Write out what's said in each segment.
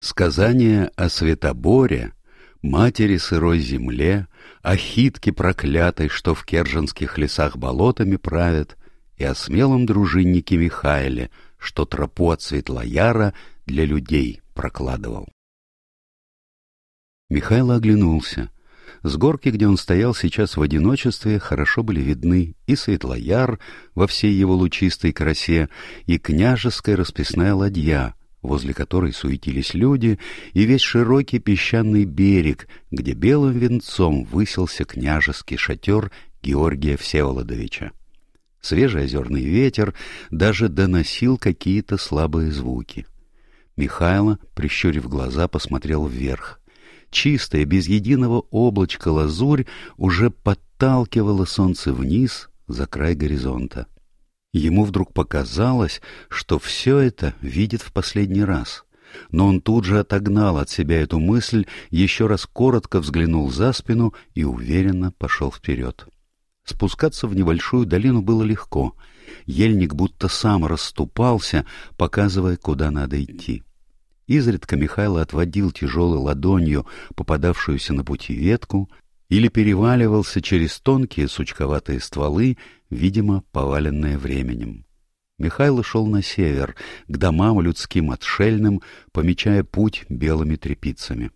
Сказание о Светоборе, матери сырой земле, о хитке проклятой, что в керженских лесах болотами правят, и о смелом дружиннике Михаиле, что тропу от Светлояра для людей прокладывал. Михайло оглянулся. С горки, где он стоял сейчас в одиночестве, хорошо были видны и Светлояр во всей его лучистой красе, и княжеская расписная ладья, возле которой суетились люди, и весь широкий песчаный берег, где белым венцом высился княжеский шатер Георгия Всеволодовича. Свежий озерный ветер даже доносил какие-то слабые звуки. Михайло, прищурив глаза, посмотрел вверх. Чистая, без единого облачка лазурь уже подталкивала солнце вниз за край горизонта. Ему вдруг показалось, что все это видит в последний раз. Но он тут же отогнал от себя эту мысль, еще раз коротко взглянул за спину и уверенно пошел вперед. Спускаться в небольшую долину было легко. Ельник будто сам расступался, показывая, куда надо идти. Изредка Михайло отводил тяжелой ладонью попадавшуюся на пути ветку или переваливался через тонкие сучковатые стволы, видимо, поваленные временем. Михайло шел на север, к домам людским отшельным, помечая путь белыми тряпицами.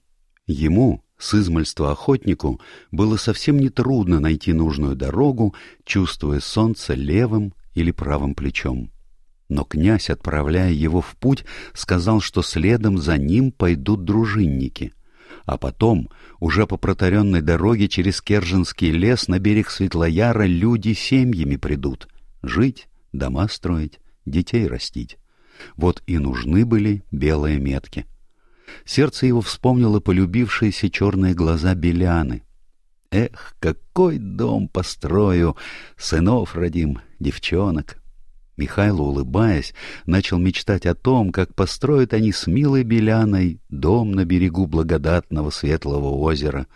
Ему, с измальства охотнику, было совсем нетрудно найти нужную дорогу, чувствуя солнце левым или правым плечом. Но князь, отправляя его в путь, сказал, что следом за ним пойдут дружинники — а потом, уже по протаренной дороге через Керженский лес на берег Светлояра люди семьями придут. Жить, дома строить, детей растить. Вот и нужны были белые метки. Сердце его вспомнило полюбившиеся черные глаза Беляны. Эх, какой дом построю, сынов родим, девчонок, Михайло, улыбаясь, начал мечтать о том, как построят они с милой Беляной дом на берегу благодатного светлого озера,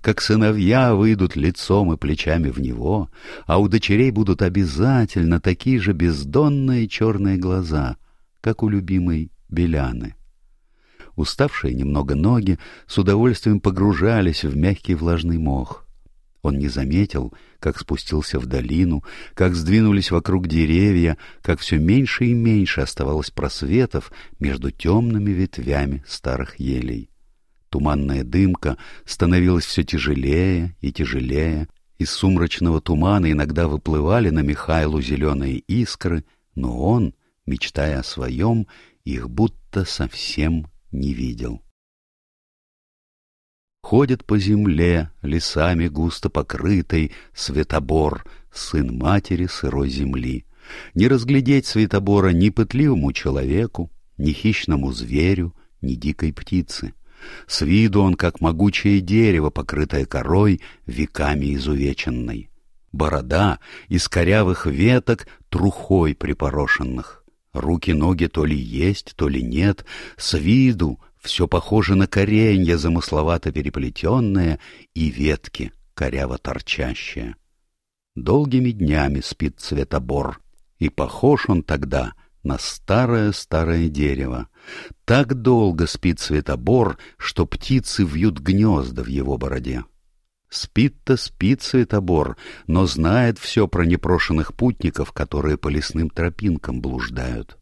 как сыновья выйдут лицом и плечами в него, а у дочерей будут обязательно такие же бездонные черные глаза, как у любимой Беляны. Уставшие немного ноги с удовольствием погружались в мягкий влажный мох. Он не заметил, как спустился в долину, как сдвинулись вокруг деревья, как все меньше и меньше оставалось просветов между темными ветвями старых елей. Туманная дымка становилась все тяжелее и тяжелее. Из сумрачного тумана иногда выплывали на Михайлу зеленые искры, но он, мечтая о своем, их будто совсем не видел ходит по земле, лесами густо покрытой, Светобор, сын матери сырой земли. Не разглядеть Светобора ни пытливому человеку, ни хищному зверю, ни дикой птице. С виду он, как могучее дерево, покрытое корой, веками изувеченной. Борода из корявых веток, трухой припорошенных. Руки-ноги то ли есть, то ли нет, с виду все похоже на коренья, замысловато переплетенные, и ветки, коряво торчащие. Долгими днями спит цветобор, и похож он тогда на старое-старое дерево. Так долго спит цветобор, что птицы вьют гнезда в его бороде. Спит-то спит цветобор, но знает все про непрошенных путников, которые по лесным тропинкам блуждают.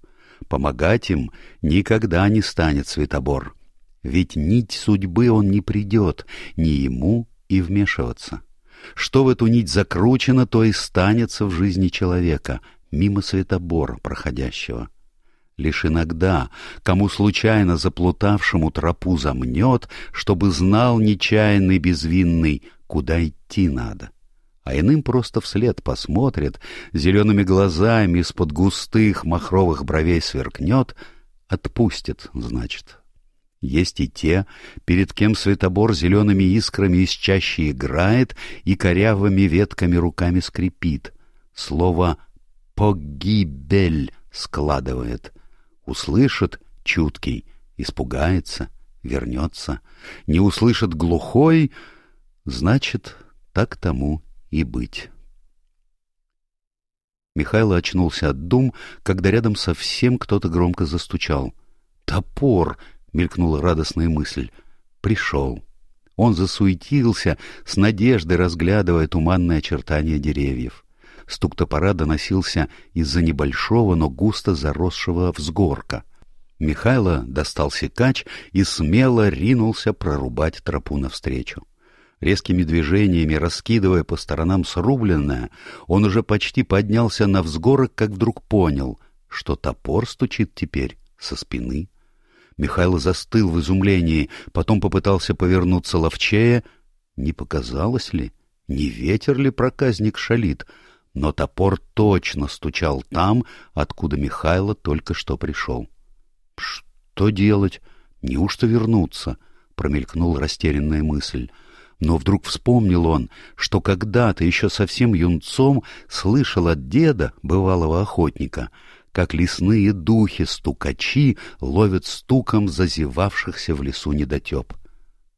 Помогать им никогда не станет Светобор. Ведь нить судьбы он не придет, ни ему и вмешиваться. Что в эту нить закручено, то и станется в жизни человека, мимо Светобора проходящего. Лишь иногда, кому случайно заплутавшему тропу замнет, чтобы знал нечаянный безвинный, куда идти надо а иным просто вслед посмотрит, зелеными глазами из-под густых махровых бровей сверкнет, отпустит, значит. Есть и те, перед кем светобор зелеными искрами из чаще играет и корявыми ветками руками скрипит. Слово «погибель» складывает. Услышит чуткий, испугается, вернется. Не услышит глухой, значит, так тому и быть. Михайло очнулся от дум, когда рядом совсем кто-то громко застучал. «Топор!» — мелькнула радостная мысль. Пришел. Он засуетился, с надеждой разглядывая туманные очертания деревьев. Стук топора доносился из-за небольшого, но густо заросшего взгорка. Михайло достал секач и смело ринулся прорубать тропу навстречу. Резкими движениями, раскидывая по сторонам срубленное, он уже почти поднялся на взгорок, как вдруг понял, что топор стучит теперь со спины. Михайло застыл в изумлении, потом попытался повернуться ловчее. Не показалось ли, не ветер ли проказник шалит, но топор точно стучал там, откуда Михайло только что пришел. — Что делать? Неужто вернуться? — промелькнула растерянная мысль. Но вдруг вспомнил он, что когда-то еще совсем юнцом слышал от деда, бывалого охотника, как лесные духи-стукачи ловят стуком зазевавшихся в лесу недотеп.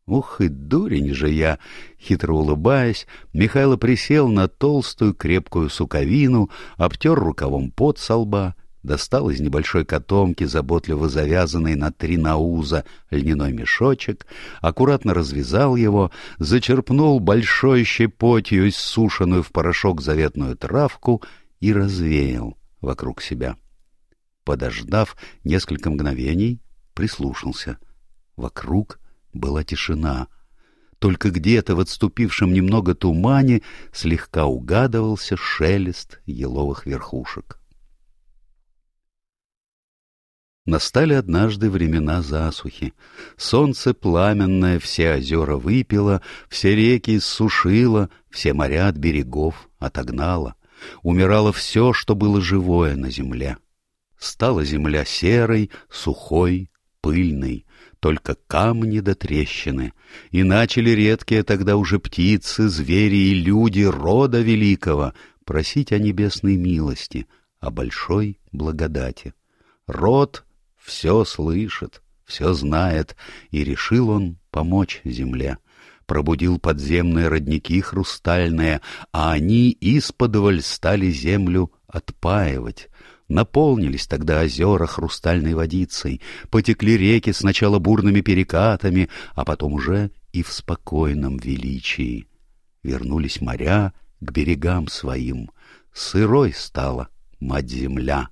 Ух и дурень же я! Хитро улыбаясь, Михайло присел на толстую крепкую суковину, обтер рукавом пот со лба, достал из небольшой котомки, заботливо завязанный на три науза, льняной мешочек, аккуратно развязал его, зачерпнул большой щепотью иссушенную в порошок заветную травку и развеял вокруг себя. Подождав несколько мгновений, прислушался. Вокруг была тишина. Только где-то в отступившем немного тумане слегка угадывался шелест еловых верхушек. Настали однажды времена засухи. Солнце пламенное все озера выпило, все реки иссушило, все моря от берегов отогнало. Умирало все, что было живое на земле. Стала земля серой, сухой, пыльной, только камни до да трещины, и начали редкие тогда уже птицы, звери и люди рода великого просить о небесной милости, о большой благодати. Род все слышит, все знает, и решил он помочь земле. Пробудил подземные родники хрустальные, а они исподволь стали землю отпаивать, Наполнились тогда озера хрустальной водицей, потекли реки сначала бурными перекатами, а потом уже и в спокойном величии. Вернулись моря к берегам своим, сырой стала мать-земля.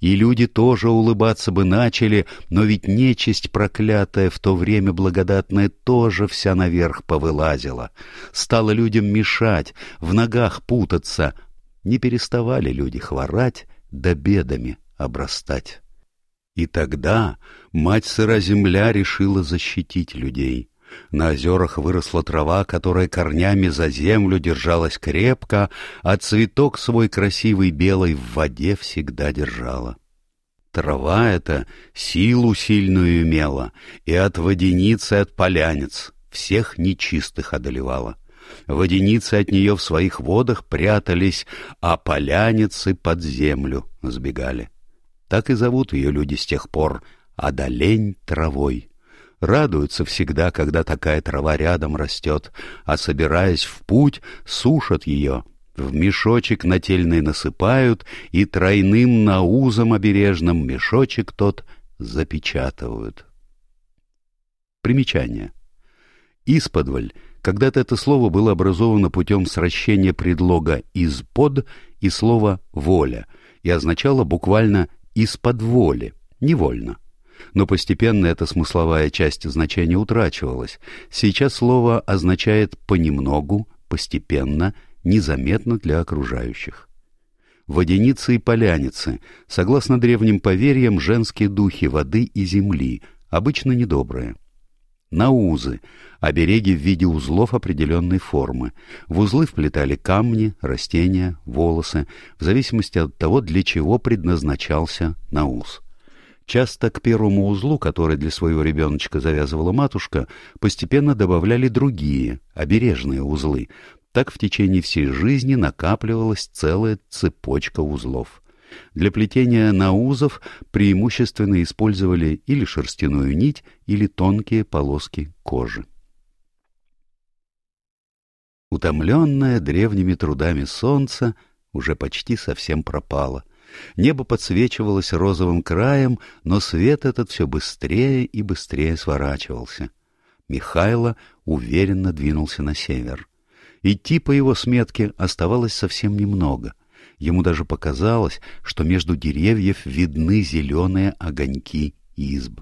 И люди тоже улыбаться бы начали, но ведь нечисть проклятая в то время благодатная тоже вся наверх повылазила. Стала людям мешать, в ногах путаться. Не переставали люди хворать, да бедами обрастать. И тогда мать сыра земля решила защитить людей. На озерах выросла трава, которая корнями за землю держалась крепко, а цветок свой красивый белый в воде всегда держала. Трава эта силу сильную имела, и от водяницы, от полянец всех нечистых одолевала. Водяницы от нее в своих водах прятались, а поляницы под землю сбегали. Так и зовут ее люди с тех пор «Одолень травой». Радуются всегда, когда такая трава рядом растет, а, собираясь в путь, сушат ее, в мешочек нательный насыпают и тройным наузом обережным мешочек тот запечатывают. Примечание. Исподволь когда-то это слово было образовано путем сращения предлога «из-под» и слова «воля» и означало буквально «из-под воли», «невольно». Но постепенно эта смысловая часть значения утрачивалась. Сейчас слово означает «понемногу», «постепенно», «незаметно для окружающих». Водяницы и поляницы, согласно древним поверьям, женские духи воды и земли, обычно недобрые. Наузы — обереги в виде узлов определенной формы. В узлы вплетали камни, растения, волосы, в зависимости от того, для чего предназначался науз. Часто к первому узлу, который для своего ребеночка завязывала матушка, постепенно добавляли другие, обережные узлы. Так в течение всей жизни накапливалась целая цепочка узлов. Для плетения наузов преимущественно использовали или шерстяную нить, или тонкие полоски кожи. Утомленное древними трудами солнце уже почти совсем пропало. Небо подсвечивалось розовым краем, но свет этот все быстрее и быстрее сворачивался. Михайло уверенно двинулся на север. Идти по его сметке оставалось совсем немного. Ему даже показалось, что между деревьев видны зеленые огоньки изб.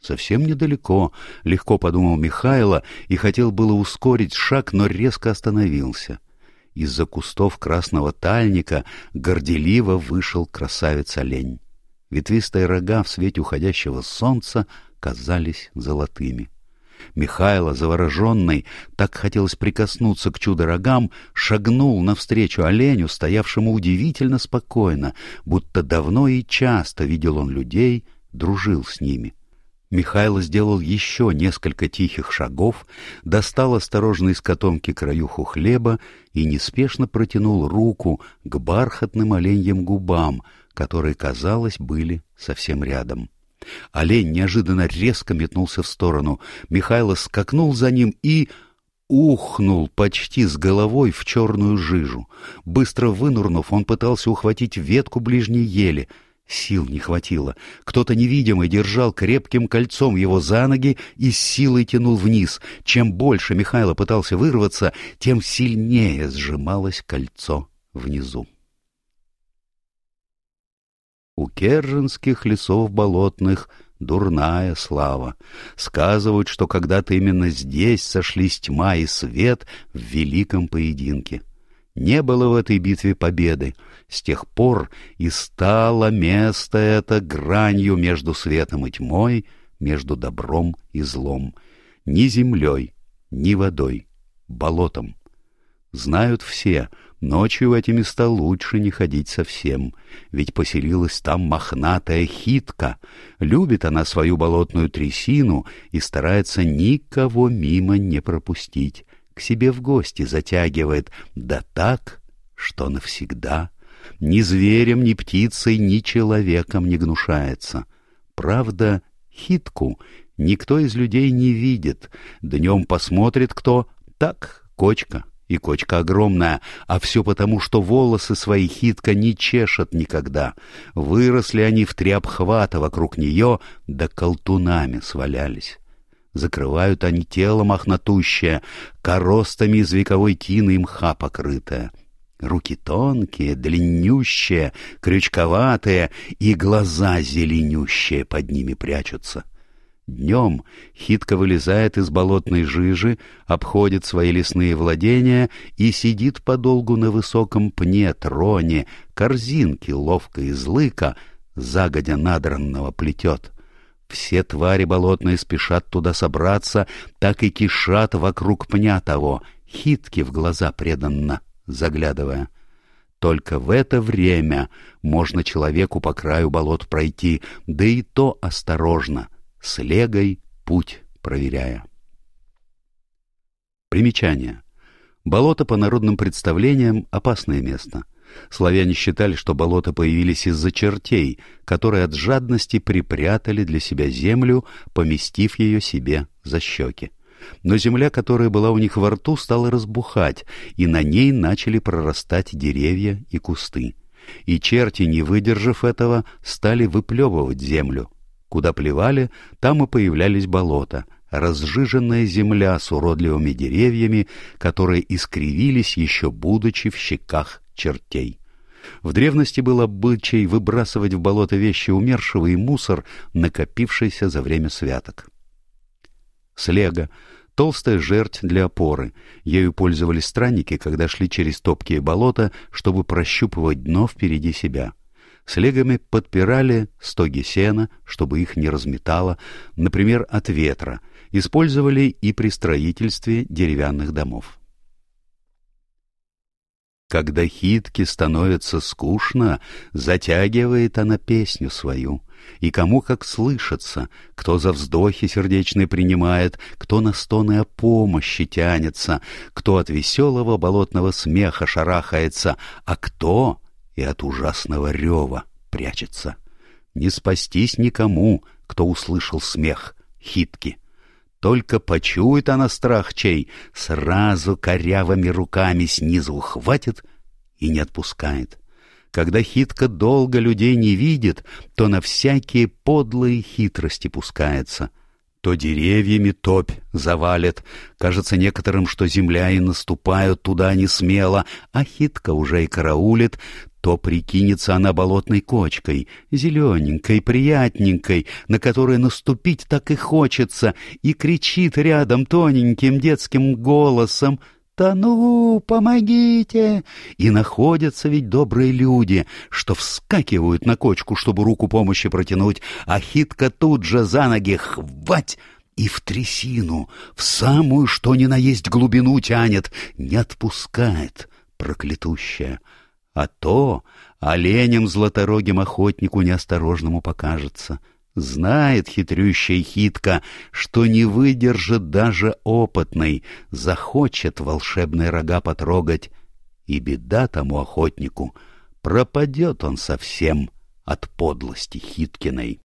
Совсем недалеко, легко подумал Михайло и хотел было ускорить шаг, но резко остановился. Из-за кустов красного тальника горделиво вышел красавец-олень. Ветвистые рога в свете уходящего солнца казались золотыми. Михайло, завороженный, так хотелось прикоснуться к чудо-рогам, шагнул навстречу оленю, стоявшему удивительно спокойно, будто давно и часто видел он людей, дружил с ними. Михайло сделал еще несколько тихих шагов, достал осторожно из котомки краюху хлеба и неспешно протянул руку к бархатным оленьим губам, которые, казалось, были совсем рядом. Олень неожиданно резко метнулся в сторону. Михайло скакнул за ним и ухнул почти с головой в черную жижу. Быстро вынурнув, он пытался ухватить ветку ближней ели. Сил не хватило. Кто-то невидимый держал крепким кольцом его за ноги и с силой тянул вниз. Чем больше Михайло пытался вырваться, тем сильнее сжималось кольцо внизу. У керженских лесов болотных дурная слава. Сказывают, что когда-то именно здесь сошлись тьма и свет в великом поединке. Не было в этой битве победы. С тех пор и стало место это гранью между светом и тьмой, между добром и злом. Ни землей, ни водой, болотом. Знают все — Ночью в эти места лучше не ходить совсем, ведь поселилась там мохнатая хитка. Любит она свою болотную трясину и старается никого мимо не пропустить. К себе в гости затягивает, да так, что навсегда. Ни зверем, ни птицей, ни человеком не гнушается. Правда, хитку никто из людей не видит. Днем посмотрит кто, так, кочка, и кочка огромная, а все потому, что волосы свои хитка не чешет никогда. Выросли они в три обхвата вокруг нее, да колтунами свалялись. Закрывают они тело мохнатущее, коростами из вековой тины мха покрытое. Руки тонкие, длиннющие, крючковатые, и глаза зеленющие под ними прячутся. Днем хитка вылезает из болотной жижи, обходит свои лесные владения и сидит подолгу на высоком пне, троне, корзинке ловко из лыка, загодя надранного плетет. Все твари болотные спешат туда собраться, так и кишат вокруг пня того, хитки в глаза преданно заглядывая. Только в это время можно человеку по краю болот пройти, да и то осторожно — с легой путь проверяя. Примечание. Болото по народным представлениям — опасное место. Славяне считали, что болота появились из-за чертей, которые от жадности припрятали для себя землю, поместив ее себе за щеки. Но земля, которая была у них во рту, стала разбухать, и на ней начали прорастать деревья и кусты. И черти, не выдержав этого, стали выплевывать землю, Куда плевали, там и появлялись болота, разжиженная земля с уродливыми деревьями, которые искривились, еще будучи в щеках чертей. В древности был обычай выбрасывать в болото вещи умершего и мусор, накопившийся за время святок. Слега — толстая жерть для опоры. Ею пользовались странники, когда шли через топкие болота, чтобы прощупывать дно впереди себя — Слегами подпирали стоги сена, чтобы их не разметало, например, от ветра, использовали и при строительстве деревянных домов. Когда хитке становится скучно, затягивает она песню свою, и кому как слышится, кто за вздохи сердечные принимает, кто на стоны о помощи тянется, кто от веселого болотного смеха шарахается, а кто и от ужасного рева прячется. Не спастись никому, кто услышал смех хитки. Только почует она страх чей, сразу корявыми руками снизу ухватит и не отпускает. Когда хитка долго людей не видит, то на всякие подлые хитрости пускается. То деревьями топь завалит, кажется некоторым, что земля и наступают туда не смело, а хитка уже и караулит, то прикинется она болотной кочкой, зелененькой, приятненькой, на которой наступить так и хочется, и кричит рядом тоненьким детским голосом — «Тону, помогите!» И находятся ведь добрые люди, что вскакивают на кочку, чтобы руку помощи протянуть, а хитка тут же за ноги хвать и в трясину, в самую что ни на есть глубину тянет, не отпускает, проклятущая. А то оленем златорогим охотнику неосторожному покажется — Знает хитрющая хитка, что не выдержит даже опытный, захочет волшебные рога потрогать, и беда тому охотнику, пропадет он совсем от подлости Хиткиной.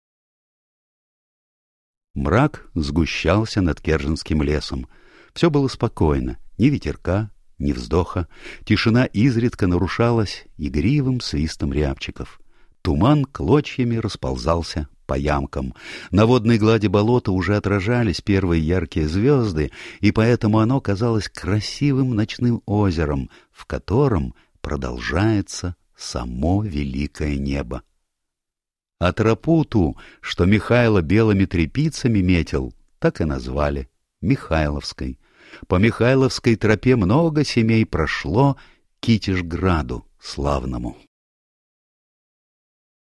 Мрак сгущался над Керженским лесом. Все было спокойно, ни ветерка, ни вздоха. Тишина изредка нарушалась игривым свистом рябчиков. Туман клочьями расползался по ямкам. На водной глади болота уже отражались первые яркие звезды, и поэтому оно казалось красивым ночным озером, в котором продолжается само великое небо. А тропу ту, что Михайло белыми трепицами метил, так и назвали — Михайловской. По Михайловской тропе много семей прошло к Китежграду славному.